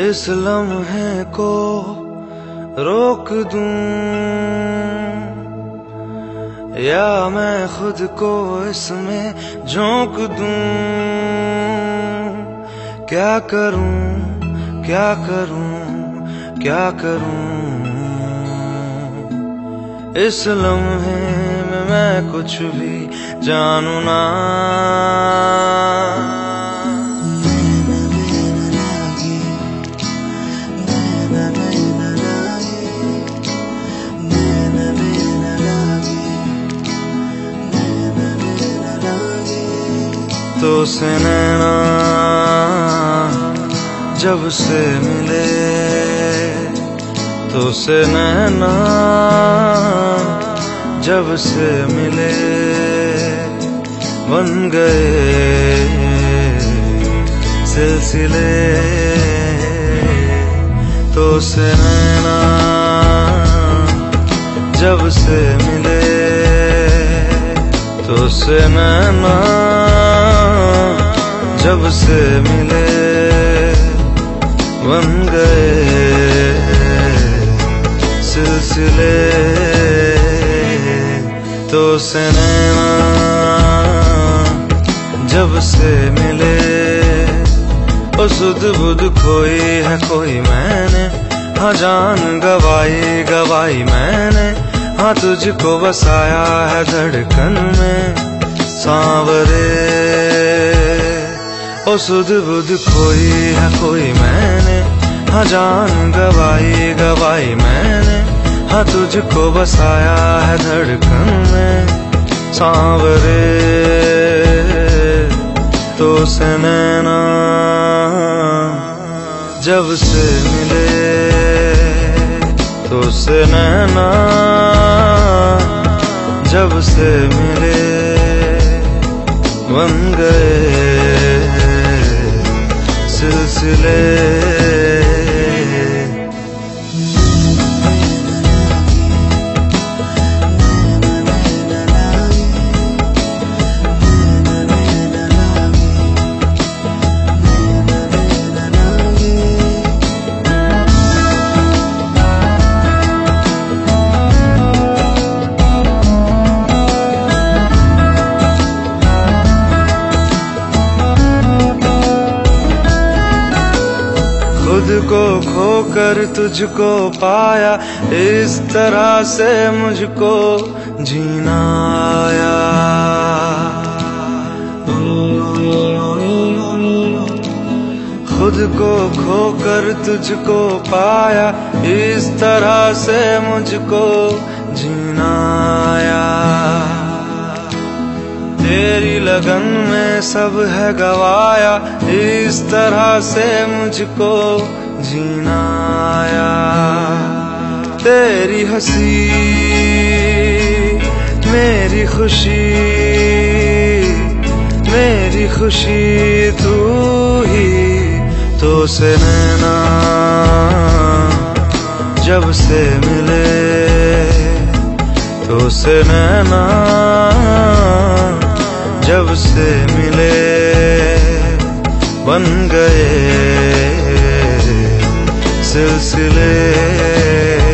इस लम्हे को रोक दूँ, या मैं खुद को इसमें झोंक दूँ। क्या करूँ क्या करूँ क्या करूँ? इस लम्हे में मैं कुछ भी जानू ना। तो से नैना जब से मिले तो से नैना जब से मिले, बन गए सिलसिले। तो से नैना जब से मिले तो से नैना जब से मिले बन गए सिलसिले तो से नैना जब से मिले सुध बुध खोई है कोई मैंने। हाँ जान गवाई गवाई मैंने। हाँ तुझको बसाया है धड़कन में सांवरे। ओ सुध बुध खोई है, कोई मैंने। हाँ जान गवाई गवाई मैंने। हाँ तुझको बसाया है धड़कन में। सांवरे तो से नैना जब से मिले तो से नैना जब से मिले बन गए सिलसिले खुद को खोकर तुझको पाया, इस तरह से मुझको जीना आया खुद को खोकर तुझको पाया, इस तरह से मुझको जीना लगन में सब है गवाया, इस तरह से मुझको जीना आया तेरी हँसी, मेरी खुशी मेरी खुशी तू ही तो से नैना, जब से मिले तो से नैना। जब से मिले बन गए सिलसिले।